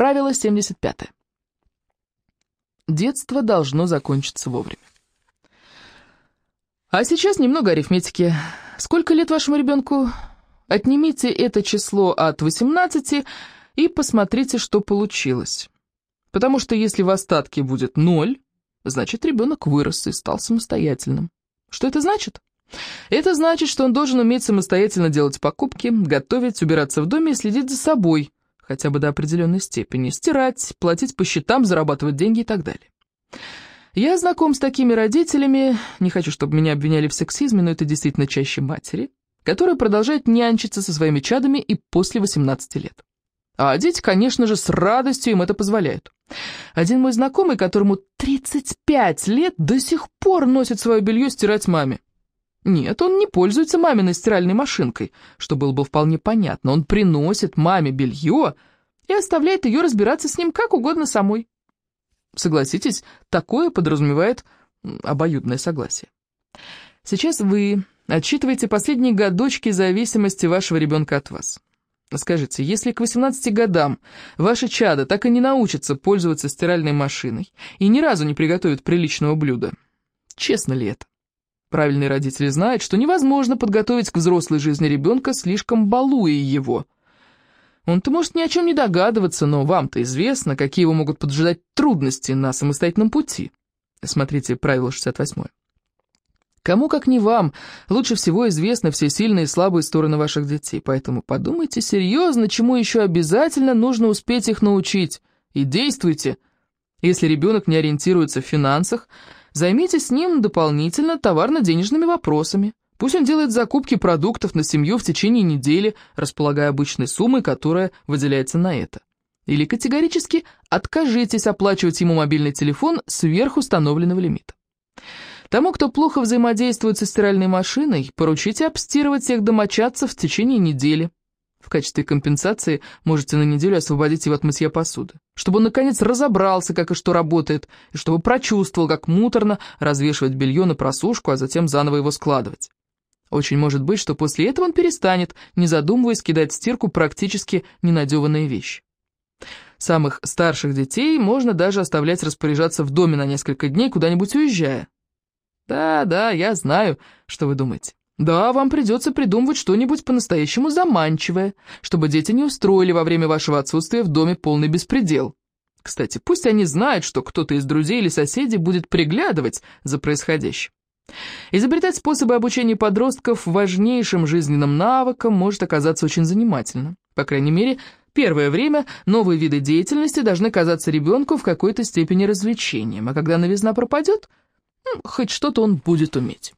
Правило 75. Детство должно закончиться вовремя. А сейчас немного арифметики. Сколько лет вашему ребенку? Отнимите это число от 18 и посмотрите, что получилось. Потому что если в остатке будет 0, значит ребенок вырос и стал самостоятельным. Что это значит? Это значит, что он должен уметь самостоятельно делать покупки, готовить, убираться в доме и следить за собой, хотя бы до определенной степени, стирать, платить по счетам, зарабатывать деньги и так далее. Я знаком с такими родителями, не хочу, чтобы меня обвиняли в сексизме, но это действительно чаще матери, которые продолжают нянчиться со своими чадами и после 18 лет. А дети, конечно же, с радостью им это позволяют. Один мой знакомый, которому 35 лет, до сих пор носит свое белье стирать маме. Нет, он не пользуется маминой стиральной машинкой, что было бы вполне понятно. Он приносит маме белье и оставляет ее разбираться с ним как угодно самой. Согласитесь, такое подразумевает обоюдное согласие. Сейчас вы отсчитываете последние годочки зависимости вашего ребенка от вас. Скажите, если к 18 годам ваше чадо так и не научится пользоваться стиральной машиной и ни разу не приготовит приличного блюда, честно ли это? Правильные родители знают, что невозможно подготовить к взрослой жизни ребенка, слишком балуя его – он-то может ни о чем не догадываться, но вам-то известно, какие его могут поджидать трудности на самостоятельном пути. Смотрите правило 68. Кому, как не вам, лучше всего известны все сильные и слабые стороны ваших детей, поэтому подумайте серьезно, чему еще обязательно нужно успеть их научить, и действуйте. Если ребенок не ориентируется в финансах, займитесь с ним дополнительно товарно-денежными вопросами. Пусть он делает закупки продуктов на семью в течение недели, располагая обычной суммой, которая выделяется на это. Или категорически откажитесь оплачивать ему мобильный телефон сверх установленного лимита. Тому, кто плохо взаимодействует со стиральной машиной, поручите обстирывать всех домочадцев в течение недели. В качестве компенсации можете на неделю освободить его от мытья посуды, чтобы он наконец разобрался, как и что работает, и чтобы прочувствовал, как муторно развешивать белье на просушку, а затем заново его складывать. Очень может быть, что после этого он перестанет, не задумываясь, кидать в стирку практически ненадеванные вещи. Самых старших детей можно даже оставлять распоряжаться в доме на несколько дней, куда-нибудь уезжая. Да-да, я знаю, что вы думаете. Да, вам придется придумывать что-нибудь по-настоящему заманчивое, чтобы дети не устроили во время вашего отсутствия в доме полный беспредел. Кстати, пусть они знают, что кто-то из друзей или соседей будет приглядывать за происходящим. Изобретать способы обучения подростков важнейшим жизненным навыкам может оказаться очень занимательно. По крайней мере, первое время новые виды деятельности должны казаться ребенку в какой-то степени развлечением, а когда новизна пропадет, хоть что-то он будет уметь.